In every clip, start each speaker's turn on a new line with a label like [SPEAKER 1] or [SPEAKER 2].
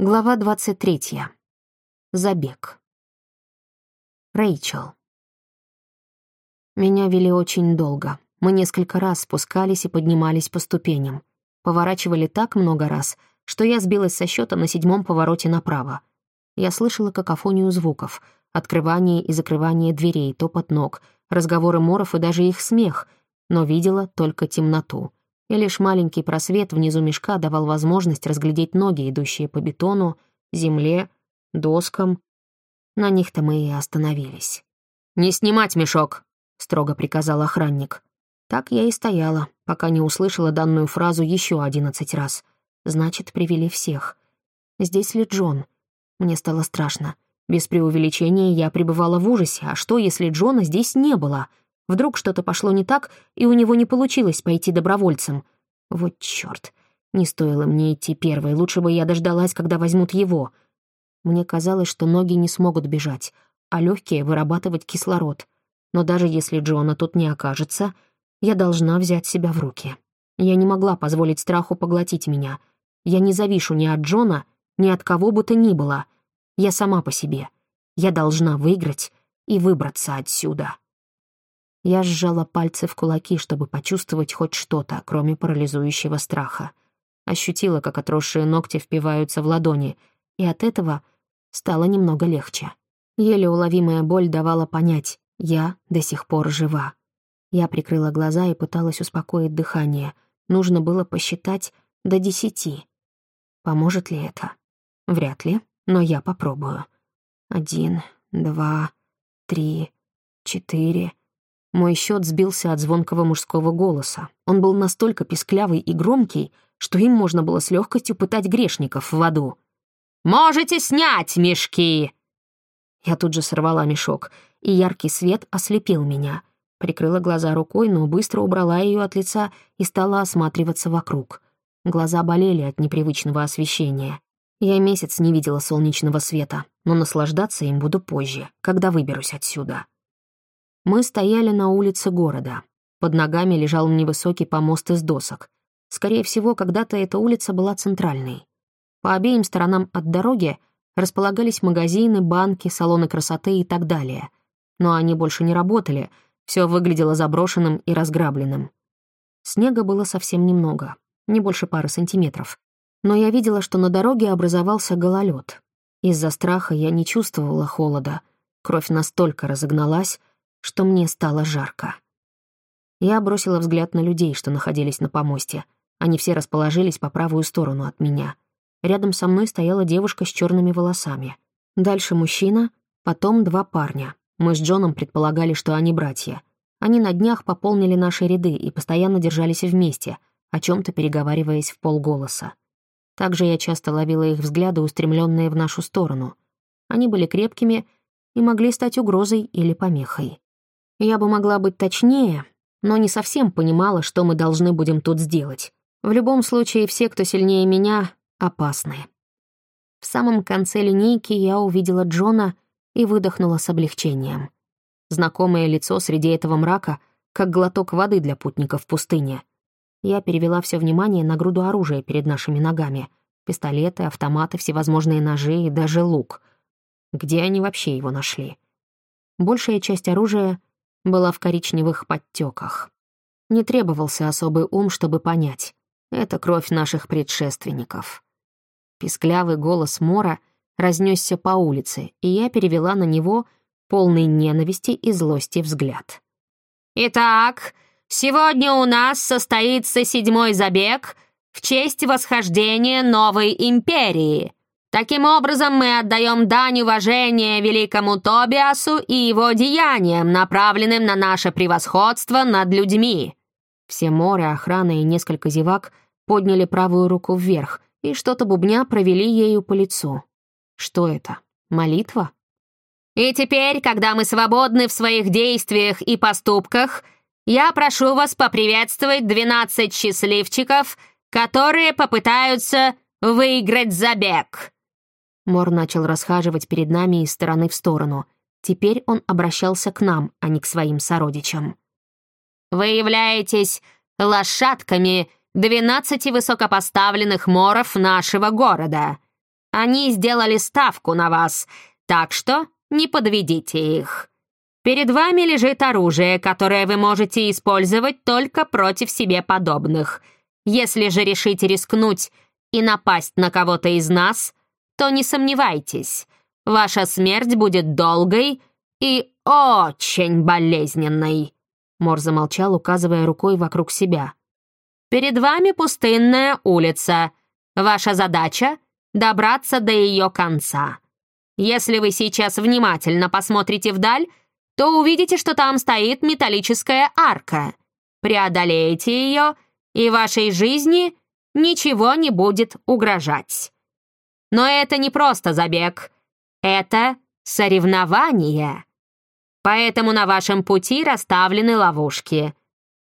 [SPEAKER 1] Глава 23. Забег. Рэйчел. Меня вели очень долго. Мы несколько раз спускались и поднимались по ступеням. Поворачивали так много раз, что я сбилась со счета на седьмом повороте направо. Я слышала какофонию звуков, открывание и закрывание дверей, топот ног, разговоры моров и даже их смех, но видела только темноту — и лишь маленький просвет внизу мешка давал возможность разглядеть ноги, идущие по бетону, земле, доскам. На них-то мы и остановились. «Не снимать мешок!» — строго приказал охранник. Так я и стояла, пока не услышала данную фразу еще одиннадцать раз. Значит, привели всех. Здесь ли Джон? Мне стало страшно. Без преувеличения я пребывала в ужасе. А что, если Джона здесь не было? Вдруг что-то пошло не так, и у него не получилось пойти добровольцем. Вот чёрт. Не стоило мне идти первой, лучше бы я дождалась, когда возьмут его. Мне казалось, что ноги не смогут бежать, а легкие вырабатывать кислород. Но даже если Джона тут не окажется, я должна взять себя в руки. Я не могла позволить страху поглотить меня. Я не завишу ни от Джона, ни от кого бы то ни было. Я сама по себе. Я должна выиграть и выбраться отсюда. Я сжала пальцы в кулаки, чтобы почувствовать хоть что-то, кроме парализующего страха. Ощутила, как отросшие ногти впиваются в ладони, и от этого стало немного легче. Еле уловимая боль давала понять, я до сих пор жива. Я прикрыла глаза и пыталась успокоить дыхание. Нужно было посчитать до десяти. Поможет ли это? Вряд ли, но я попробую. Один, два, три, четыре. Мой счет сбился от звонкого мужского голоса. Он был настолько писклявый и громкий, что им можно было с легкостью пытать грешников в аду. «Можете снять мешки!» Я тут же сорвала мешок, и яркий свет ослепил меня. Прикрыла глаза рукой, но быстро убрала ее от лица и стала осматриваться вокруг. Глаза болели от непривычного освещения. Я месяц не видела солнечного света, но наслаждаться им буду позже, когда выберусь отсюда. Мы стояли на улице города. Под ногами лежал невысокий помост из досок. Скорее всего, когда-то эта улица была центральной. По обеим сторонам от дороги располагались магазины, банки, салоны красоты и так далее. Но они больше не работали, все выглядело заброшенным и разграбленным. Снега было совсем немного, не больше пары сантиметров. Но я видела, что на дороге образовался гололед. Из-за страха я не чувствовала холода. Кровь настолько разогналась, что мне стало жарко. Я бросила взгляд на людей, что находились на помосте. Они все расположились по правую сторону от меня. Рядом со мной стояла девушка с черными волосами. Дальше мужчина, потом два парня. Мы с Джоном предполагали, что они братья. Они на днях пополнили наши ряды и постоянно держались вместе, о чем то переговариваясь в полголоса. Также я часто ловила их взгляды, устремленные в нашу сторону. Они были крепкими и могли стать угрозой или помехой. Я бы могла быть точнее, но не совсем понимала, что мы должны будем тут сделать. В любом случае, все, кто сильнее меня, опасны. В самом конце линейки я увидела Джона и выдохнула с облегчением. Знакомое лицо среди этого мрака, как глоток воды для путников в пустыне. Я перевела все внимание на груду оружия перед нашими ногами. Пистолеты, автоматы, всевозможные ножи и даже лук. Где они вообще его нашли? Большая часть оружия была в коричневых подтеках. Не требовался особый ум, чтобы понять. Это кровь наших предшественников. Писклявый голос Мора разнесся по улице, и я перевела на него полный ненависти и злости взгляд. «Итак, сегодня у нас состоится седьмой забег в честь восхождения новой империи», Таким образом, мы отдаем дань уважения великому Тобиасу и его деяниям, направленным на наше превосходство над людьми». Все море, охрана и несколько зевак подняли правую руку вверх и что-то бубня провели ею по лицу. Что это? Молитва? «И теперь, когда мы свободны в своих действиях и поступках, я прошу вас поприветствовать двенадцать счастливчиков, которые попытаются выиграть забег». Мор начал расхаживать перед нами из стороны в сторону. Теперь он обращался к нам, а не к своим сородичам. «Вы являетесь лошадками двенадцати высокопоставленных моров нашего города. Они сделали ставку на вас, так что не подведите их. Перед вами лежит оружие, которое вы можете использовать только против себе подобных. Если же решите рискнуть и напасть на кого-то из нас, то не сомневайтесь, ваша смерть будет долгой и очень болезненной». Мор замолчал, указывая рукой вокруг себя. «Перед вами пустынная улица. Ваша задача — добраться до ее конца. Если вы сейчас внимательно посмотрите вдаль, то увидите, что там стоит металлическая арка. Преодолеете ее, и вашей жизни ничего не будет угрожать. Но это не просто забег. Это соревнование. Поэтому на вашем пути расставлены ловушки.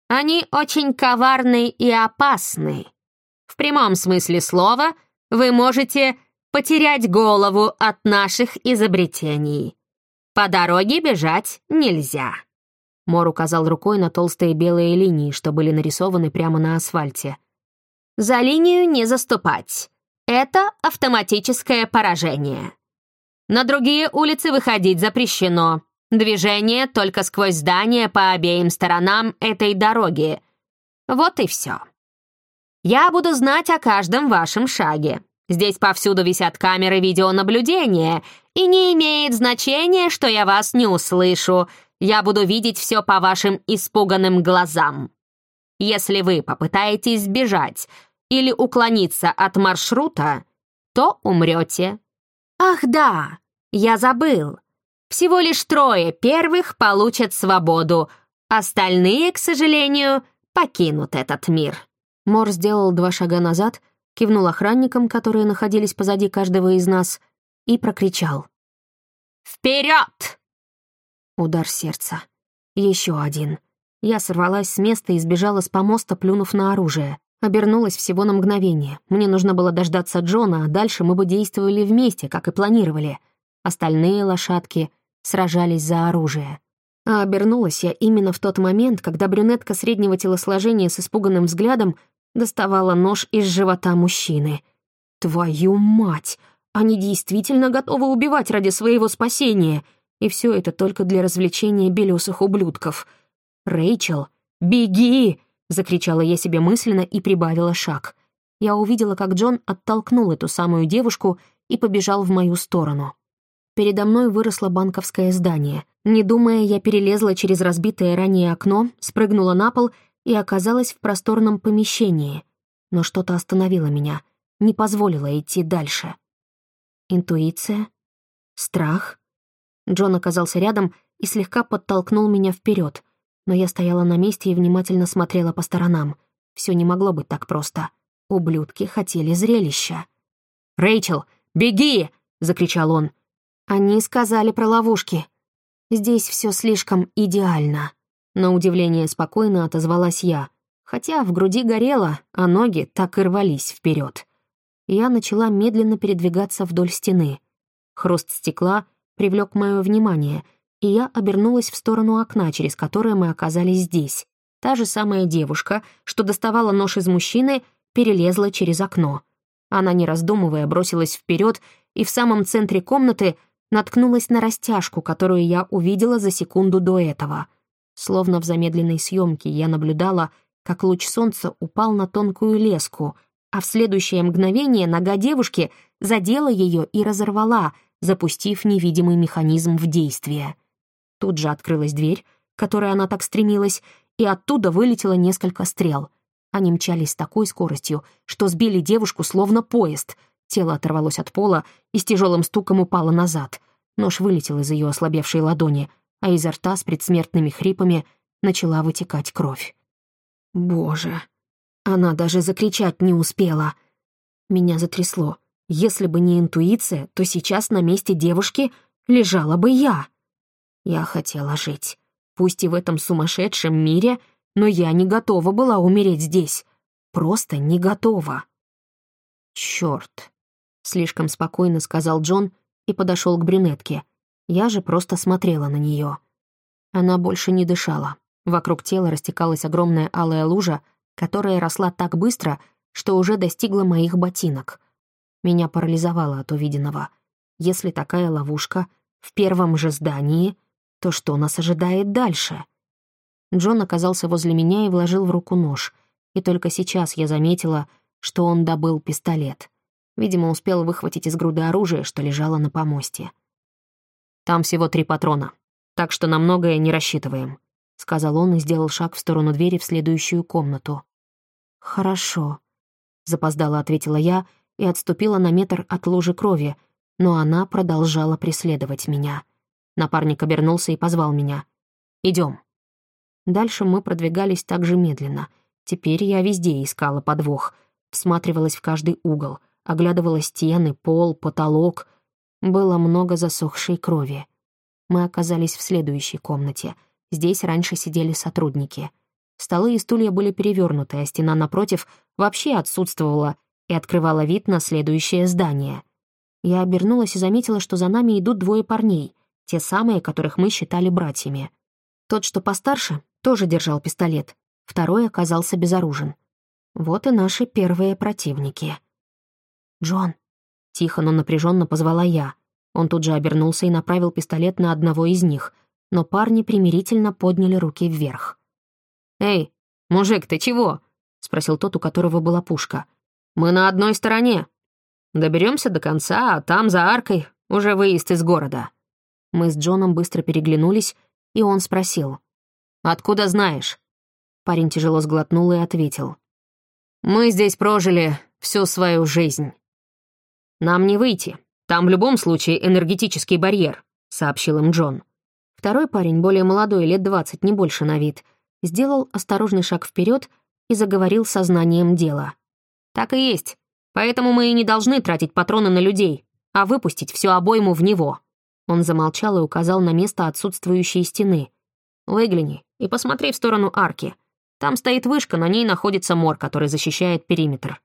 [SPEAKER 1] Они очень коварны и опасны. В прямом смысле слова вы можете потерять голову от наших изобретений. По дороге бежать нельзя». Мор указал рукой на толстые белые линии, что были нарисованы прямо на асфальте. «За линию не заступать. Это автоматическое поражение. На другие улицы выходить запрещено. Движение только сквозь здания по обеим сторонам этой дороги. Вот и все. Я буду знать о каждом вашем шаге. Здесь повсюду висят камеры видеонаблюдения, и не имеет значения, что я вас не услышу. Я буду видеть все по вашим испуганным глазам. Если вы попытаетесь сбежать или уклониться от маршрута, то умрете. Ах да, я забыл. Всего лишь трое первых получат свободу, остальные, к сожалению, покинут этот мир». Мор сделал два шага назад, кивнул охранникам, которые находились позади каждого из нас, и прокричал. «Вперед!» Удар сердца. Еще один. Я сорвалась с места и сбежала с помоста, плюнув на оружие. Обернулась всего на мгновение. Мне нужно было дождаться Джона, а дальше мы бы действовали вместе, как и планировали. Остальные лошадки сражались за оружие. А обернулась я именно в тот момент, когда брюнетка среднего телосложения с испуганным взглядом доставала нож из живота мужчины. «Твою мать! Они действительно готовы убивать ради своего спасения!» И все это только для развлечения белесых ублюдков. «Рэйчел, беги!» — закричала я себе мысленно и прибавила шаг. Я увидела, как Джон оттолкнул эту самую девушку и побежал в мою сторону. Передо мной выросло банковское здание. Не думая, я перелезла через разбитое ранее окно, спрыгнула на пол и оказалась в просторном помещении. Но что-то остановило меня, не позволило идти дальше. Интуиция? Страх? Джон оказался рядом и слегка подтолкнул меня вперед, но я стояла на месте и внимательно смотрела по сторонам. Все не могло быть так просто. Ублюдки хотели зрелища. «Рэйчел, беги!» — закричал он. Они сказали про ловушки. Здесь все слишком идеально. На удивление спокойно отозвалась я, хотя в груди горело, а ноги так и рвались вперед. Я начала медленно передвигаться вдоль стены. Хруст стекла привлек мое внимание, и я обернулась в сторону окна, через которое мы оказались здесь. Та же самая девушка, что доставала нож из мужчины, перелезла через окно. Она, не раздумывая, бросилась вперед, и в самом центре комнаты наткнулась на растяжку, которую я увидела за секунду до этого. Словно в замедленной съемке я наблюдала, как луч солнца упал на тонкую леску, а в следующее мгновение нога девушки задела ее и разорвала, запустив невидимый механизм в действие. Тут же открылась дверь, к которой она так стремилась, и оттуда вылетело несколько стрел. Они мчались с такой скоростью, что сбили девушку словно поезд. Тело оторвалось от пола и с тяжелым стуком упало назад. Нож вылетел из ее ослабевшей ладони, а изо рта с предсмертными хрипами начала вытекать кровь. Боже, она даже закричать не успела. Меня затрясло. Если бы не интуиция, то сейчас на месте девушки лежала бы я. Я хотела жить. Пусть и в этом сумасшедшем мире, но я не готова была умереть здесь. Просто не готова. «Чёрт», — слишком спокойно сказал Джон и подошел к брюнетке. Я же просто смотрела на нее. Она больше не дышала. Вокруг тела растекалась огромная алая лужа, которая росла так быстро, что уже достигла моих ботинок. Меня парализовало от увиденного. Если такая ловушка в первом же здании, то что нас ожидает дальше? Джон оказался возле меня и вложил в руку нож. И только сейчас я заметила, что он добыл пистолет. Видимо, успел выхватить из груды оружие, что лежало на помосте. «Там всего три патрона, так что на многое не рассчитываем», — сказал он и сделал шаг в сторону двери в следующую комнату. «Хорошо», — запоздала ответила я и отступила на метр от лужи крови, но она продолжала преследовать меня. Напарник обернулся и позвал меня. Идем. Дальше мы продвигались так же медленно. Теперь я везде искала подвох, всматривалась в каждый угол, оглядывала стены, пол, потолок. Было много засохшей крови. Мы оказались в следующей комнате. Здесь раньше сидели сотрудники. Столы и стулья были перевернуты, а стена напротив вообще отсутствовала и открывала вид на следующее здание. Я обернулась и заметила, что за нами идут двое парней, те самые, которых мы считали братьями. Тот, что постарше, тоже держал пистолет, второй оказался безоружен. Вот и наши первые противники. «Джон», — тихо, но напряженно позвала я. Он тут же обернулся и направил пистолет на одного из них, но парни примирительно подняли руки вверх. «Эй, мужик, ты чего?» — спросил тот, у которого была пушка. «Мы на одной стороне. Доберемся до конца, а там, за аркой, уже выезд из города». Мы с Джоном быстро переглянулись, и он спросил. «Откуда знаешь?» Парень тяжело сглотнул и ответил. «Мы здесь прожили всю свою жизнь». «Нам не выйти. Там в любом случае энергетический барьер», — сообщил им Джон. Второй парень, более молодой, лет двадцать, не больше на вид, сделал осторожный шаг вперед и заговорил сознанием дела. «Так и есть. Поэтому мы и не должны тратить патроны на людей, а выпустить всю обойму в него». Он замолчал и указал на место отсутствующей стены. «Выгляни и посмотри в сторону арки. Там стоит вышка, на ней находится мор, который защищает периметр».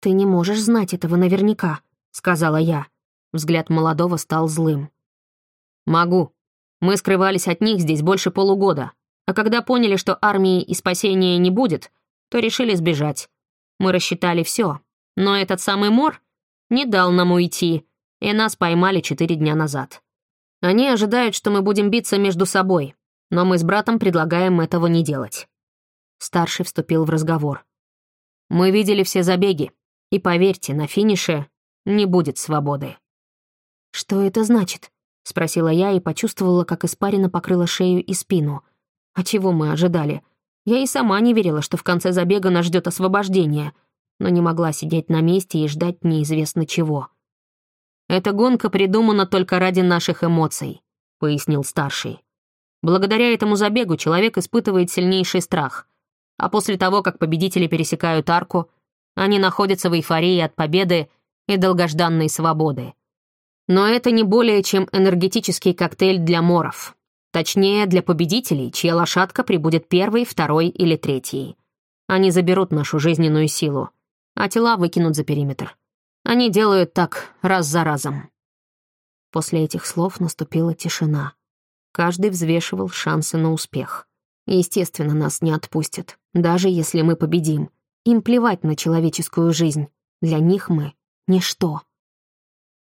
[SPEAKER 1] «Ты не можешь знать этого наверняка», — сказала я. Взгляд молодого стал злым. «Могу. Мы скрывались от них здесь больше полугода, а когда поняли, что армии и спасения не будет, то решили сбежать. Мы рассчитали все, но этот самый мор не дал нам уйти, и нас поймали четыре дня назад. Они ожидают, что мы будем биться между собой, но мы с братом предлагаем этого не делать». Старший вступил в разговор. «Мы видели все забеги, и поверьте, на финише не будет свободы». «Что это значит?» — спросила я и почувствовала, как испарина покрыла шею и спину. «А чего мы ожидали? Я и сама не верила, что в конце забега нас ждет освобождение, но не могла сидеть на месте и ждать неизвестно чего». «Эта гонка придумана только ради наших эмоций», — пояснил старший. Благодаря этому забегу человек испытывает сильнейший страх. А после того, как победители пересекают арку, они находятся в эйфории от победы и долгожданной свободы. Но это не более чем энергетический коктейль для моров. Точнее, для победителей, чья лошадка прибудет первой, второй или третьей. Они заберут нашу жизненную силу, а тела выкинут за периметр. Они делают так раз за разом. После этих слов наступила тишина. Каждый взвешивал шансы на успех. Естественно, нас не отпустят, даже если мы победим. Им плевать на человеческую жизнь. Для них мы — ничто.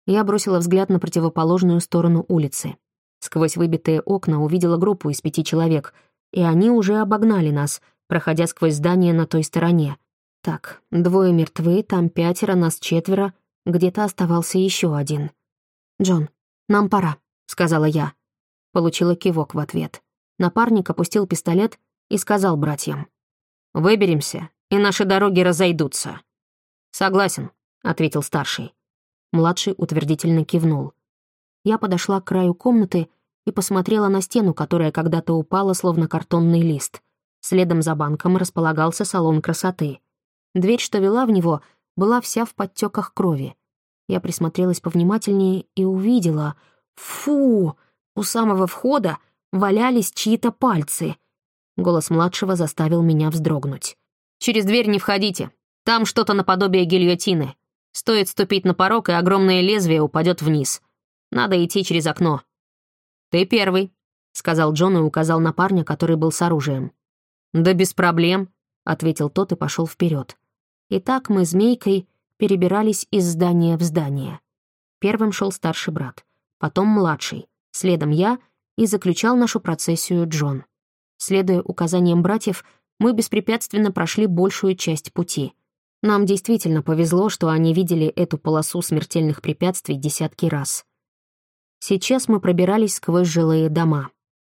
[SPEAKER 1] Я бросила взгляд на противоположную сторону улицы. Сквозь выбитые окна увидела группу из пяти человек, и они уже обогнали нас, проходя сквозь здание на той стороне. Так, двое мертвы, там пятеро, нас четверо, где-то оставался еще один. «Джон, нам пора», — сказала я. Получила кивок в ответ. Напарник опустил пистолет и сказал братьям. «Выберемся, и наши дороги разойдутся». «Согласен», — ответил старший. Младший утвердительно кивнул. Я подошла к краю комнаты и посмотрела на стену, которая когда-то упала, словно картонный лист. Следом за банком располагался салон красоты. Дверь, что вела в него, была вся в подтеках крови. Я присмотрелась повнимательнее и увидела... Фу! У самого входа валялись чьи-то пальцы. Голос младшего заставил меня вздрогнуть. «Через дверь не входите. Там что-то наподобие гильотины. Стоит ступить на порог, и огромное лезвие упадет вниз. Надо идти через окно». «Ты первый», — сказал Джон и указал на парня, который был с оружием. «Да без проблем», — ответил тот и пошел вперед. Итак, мы змейкой перебирались из здания в здание. Первым шел старший брат, потом младший, следом я и заключал нашу процессию Джон. Следуя указаниям братьев, мы беспрепятственно прошли большую часть пути. Нам действительно повезло, что они видели эту полосу смертельных препятствий десятки раз. Сейчас мы пробирались сквозь жилые дома.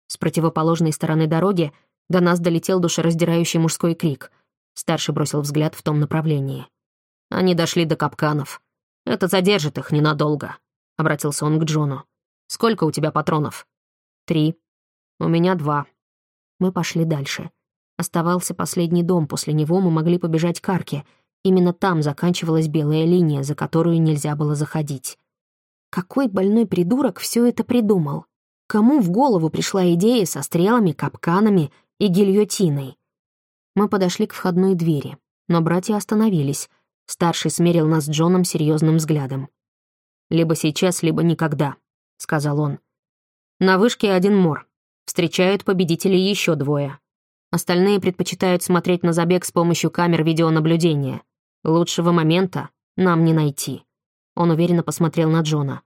[SPEAKER 1] С противоположной стороны дороги до нас долетел душераздирающий мужской крик. Старший бросил взгляд в том направлении. Они дошли до капканов. Это задержит их ненадолго, — обратился он к Джону. «Сколько у тебя патронов?» «Три. У меня два». Мы пошли дальше. Оставался последний дом, после него мы могли побежать к арке. Именно там заканчивалась белая линия, за которую нельзя было заходить. Какой больной придурок все это придумал? Кому в голову пришла идея со стрелами, капканами и гильотиной? Мы подошли к входной двери, но братья остановились. Старший смерил нас Джоном серьезным взглядом. «Либо сейчас, либо никогда», — сказал он. «На вышке один мор. Встречают победителей еще двое. Остальные предпочитают смотреть на забег с помощью камер видеонаблюдения. Лучшего момента нам не найти». Он уверенно посмотрел на Джона.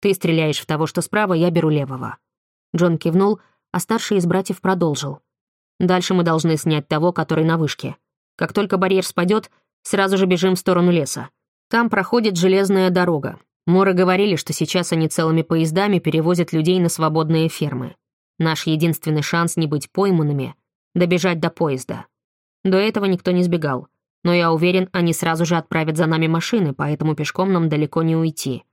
[SPEAKER 1] «Ты стреляешь в того, что справа, я беру левого». Джон кивнул, а старший из братьев продолжил. «Дальше мы должны снять того, который на вышке. Как только барьер спадет, сразу же бежим в сторону леса. Там проходит железная дорога. Моры говорили, что сейчас они целыми поездами перевозят людей на свободные фермы. Наш единственный шанс не быть пойманными — добежать до поезда. До этого никто не сбегал. Но я уверен, они сразу же отправят за нами машины, поэтому пешком нам далеко не уйти.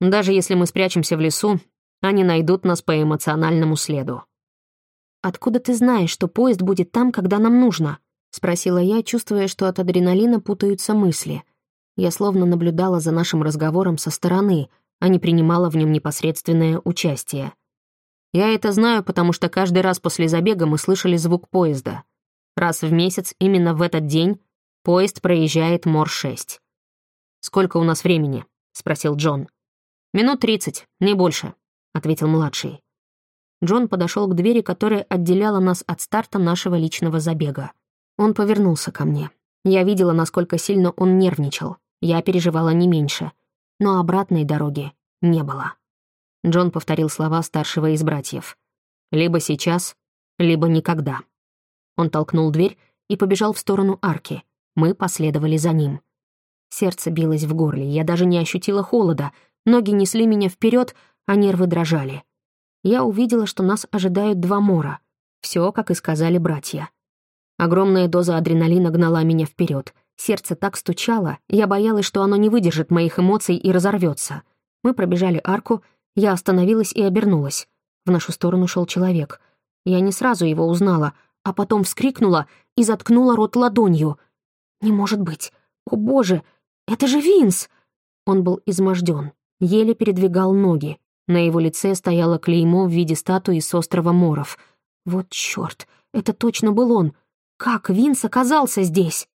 [SPEAKER 1] Даже если мы спрячемся в лесу, они найдут нас по эмоциональному следу. «Откуда ты знаешь, что поезд будет там, когда нам нужно?» — спросила я, чувствуя, что от адреналина путаются мысли. Я словно наблюдала за нашим разговором со стороны, а не принимала в нем непосредственное участие. Я это знаю, потому что каждый раз после забега мы слышали звук поезда. Раз в месяц, именно в этот день, поезд проезжает Мор-6. «Сколько у нас времени?» — спросил Джон. «Минут тридцать, не больше», — ответил младший. Джон подошел к двери, которая отделяла нас от старта нашего личного забега. Он повернулся ко мне. Я видела, насколько сильно он нервничал. Я переживала не меньше. Но обратной дороги не было. Джон повторил слова старшего из братьев. «Либо сейчас, либо никогда». Он толкнул дверь и побежал в сторону арки. Мы последовали за ним. Сердце билось в горле, я даже не ощутила холода. Ноги несли меня вперед, а нервы дрожали. Я увидела, что нас ожидают два мора. Все, как и сказали братья. Огромная доза адреналина гнала меня вперед. Сердце так стучало, я боялась, что оно не выдержит моих эмоций и разорвется. Мы пробежали арку, я остановилась и обернулась. В нашу сторону шел человек. Я не сразу его узнала, а потом вскрикнула и заткнула рот ладонью. «Не может быть! О боже! Это же Винс!» Он был изможден, еле передвигал ноги. На его лице стояло клеймо в виде статуи с острова Моров. Вот чёрт, это точно был он. Как Винс оказался здесь?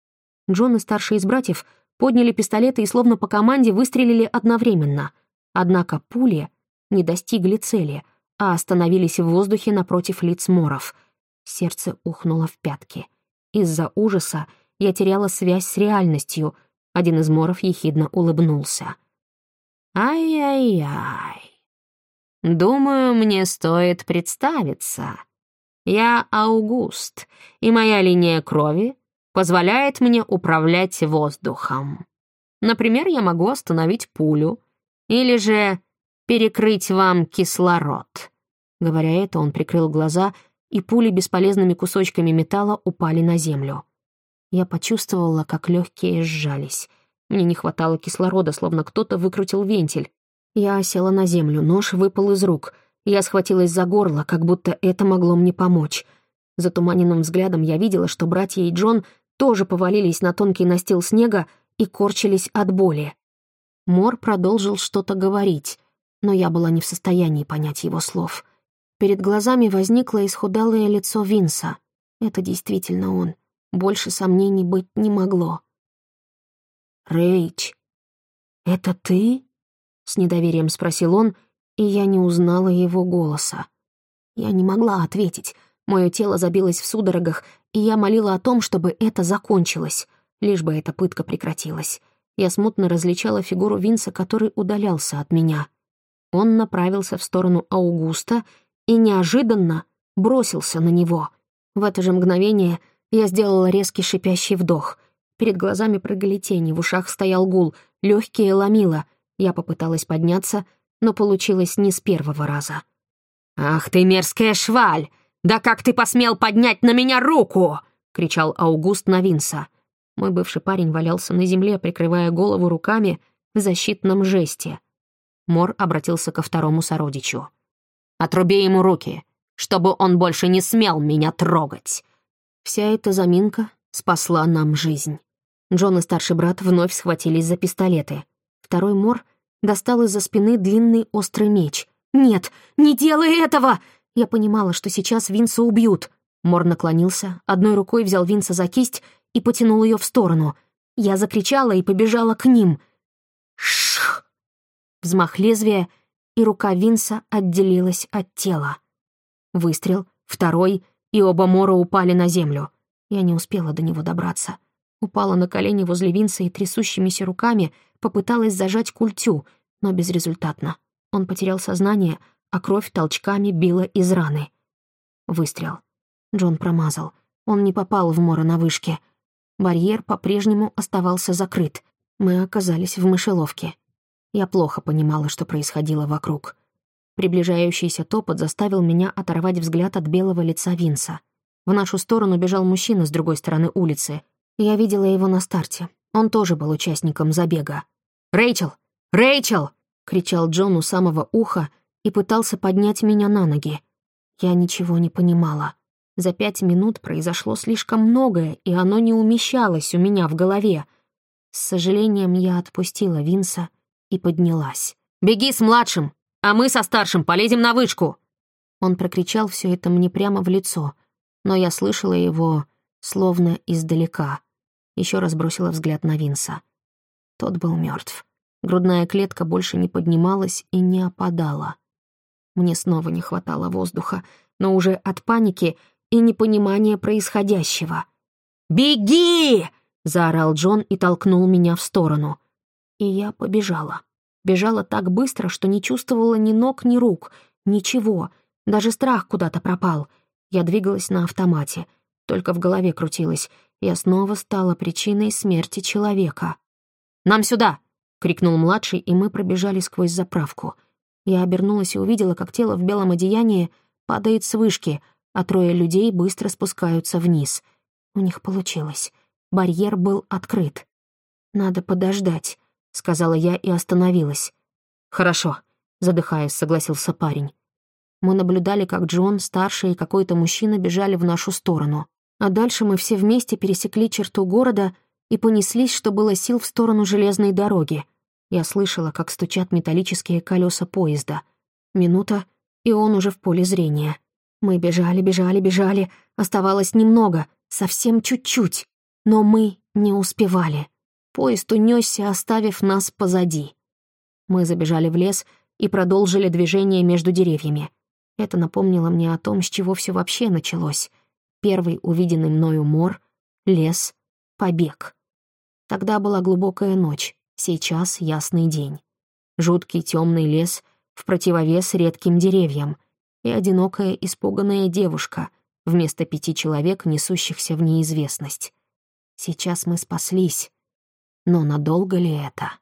[SPEAKER 1] Джон и старший из братьев подняли пистолеты и словно по команде выстрелили одновременно. Однако пули не достигли цели, а остановились в воздухе напротив лиц моров. Сердце ухнуло в пятки. Из-за ужаса я теряла связь с реальностью. Один из моров ехидно улыбнулся. «Ай-яй-яй. Думаю, мне стоит представиться. Я Аугуст, и моя линия крови позволяет мне управлять воздухом. Например, я могу остановить пулю или же перекрыть вам кислород». Говоря это, он прикрыл глаза, и пули бесполезными кусочками металла упали на землю. Я почувствовала, как легкие сжались. Мне не хватало кислорода, словно кто-то выкрутил вентиль. Я села на землю, нож выпал из рук. Я схватилась за горло, как будто это могло мне помочь. Затуманенным взглядом я видела, что братья и Джон тоже повалились на тонкий настил снега и корчились от боли. Мор продолжил что-то говорить но я была не в состоянии понять его слов. Перед глазами возникло исхудалое лицо Винса. Это действительно он. Больше сомнений быть не могло. «Рэйч, это ты?» — с недоверием спросил он, и я не узнала его голоса. Я не могла ответить. Мое тело забилось в судорогах, и я молила о том, чтобы это закончилось, лишь бы эта пытка прекратилась. Я смутно различала фигуру Винса, который удалялся от меня. Он направился в сторону Аугуста и неожиданно бросился на него. В это же мгновение я сделала резкий шипящий вдох. Перед глазами прыгали тени, в ушах стоял гул, легкие ломило. Я попыталась подняться, но получилось не с первого раза. «Ах ты мерзкая шваль! Да как ты посмел поднять на меня руку!» — кричал Аугуст на Винса. Мой бывший парень валялся на земле, прикрывая голову руками в защитном жесте. Мор обратился ко второму сородичу. «Отруби ему руки, чтобы он больше не смел меня трогать!» Вся эта заминка спасла нам жизнь. Джон и старший брат вновь схватились за пистолеты. Второй Мор достал из-за спины длинный острый меч. «Нет, не делай этого!» Я понимала, что сейчас Винса убьют. Мор наклонился, одной рукой взял Винса за кисть и потянул ее в сторону. Я закричала и побежала к ним. Шх! Взмах лезвия, и рука Винса отделилась от тела. Выстрел, второй, и оба Мора упали на землю. Я не успела до него добраться. Упала на колени возле Винса и трясущимися руками попыталась зажать культю, но безрезультатно. Он потерял сознание, а кровь толчками била из раны. Выстрел. Джон промазал. Он не попал в Мора на вышке — Барьер по-прежнему оставался закрыт. Мы оказались в мышеловке. Я плохо понимала, что происходило вокруг. Приближающийся топот заставил меня оторвать взгляд от белого лица Винса. В нашу сторону бежал мужчина с другой стороны улицы. Я видела его на старте. Он тоже был участником забега. «Рэйчел! Рэйчел!» — кричал Джон у самого уха и пытался поднять меня на ноги. Я ничего не понимала. За пять минут произошло слишком многое, и оно не умещалось у меня в голове. С сожалением я отпустила Винса и поднялась. «Беги с младшим, а мы со старшим полезем на вышку!» Он прокричал все это мне прямо в лицо, но я слышала его словно издалека. Еще раз бросила взгляд на Винса. Тот был мертв. Грудная клетка больше не поднималась и не опадала. Мне снова не хватало воздуха, но уже от паники и непонимание происходящего. «Беги!» — заорал Джон и толкнул меня в сторону. И я побежала. Бежала так быстро, что не чувствовала ни ног, ни рук, ничего. Даже страх куда-то пропал. Я двигалась на автомате. Только в голове крутилась. Я снова стала причиной смерти человека. «Нам сюда!» — крикнул младший, и мы пробежали сквозь заправку. Я обернулась и увидела, как тело в белом одеянии падает с вышки — а трое людей быстро спускаются вниз. У них получилось. Барьер был открыт. «Надо подождать», — сказала я и остановилась. «Хорошо», — задыхаясь, согласился парень. Мы наблюдали, как Джон, старший и какой-то мужчина бежали в нашу сторону. А дальше мы все вместе пересекли черту города и понеслись, что было сил, в сторону железной дороги. Я слышала, как стучат металлические колеса поезда. Минута, и он уже в поле зрения. Мы бежали, бежали, бежали. Оставалось немного, совсем чуть-чуть. Но мы не успевали. Поезд унесся, оставив нас позади. Мы забежали в лес и продолжили движение между деревьями. Это напомнило мне о том, с чего все вообще началось. Первый увиденный мною мор, лес, побег. Тогда была глубокая ночь, сейчас ясный день. Жуткий темный лес в противовес редким деревьям — и одинокая испуганная девушка вместо пяти человек, несущихся в неизвестность. Сейчас мы спаслись, но надолго ли это?